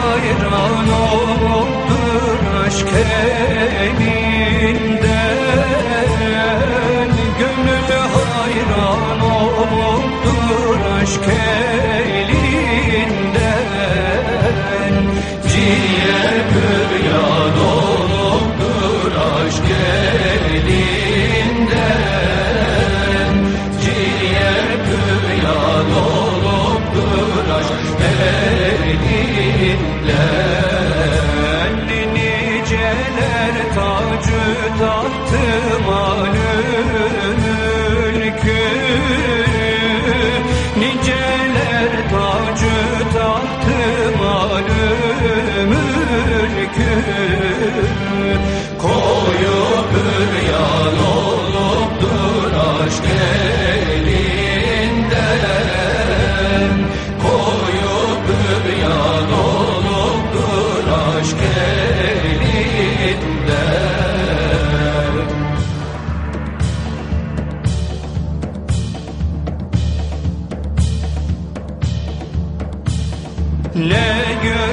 hayran oldur aşk Koyup büryan olupdur aşk elinden. Koyup büryan olupdur aşk elinden. Ne gördü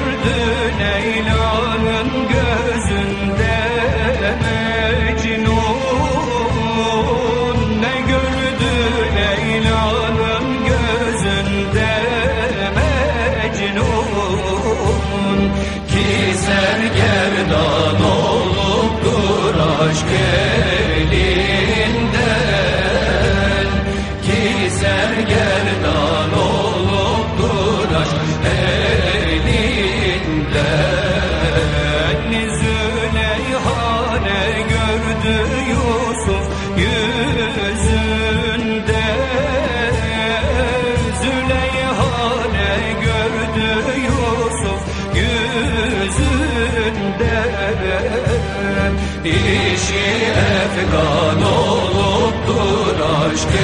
Ki sergerdan olupdur aşk elinden Ki sergerdan olupdur aşk elinden Züleyha ne gördü Yusuf yüzünde İşi efgan olupdur aşk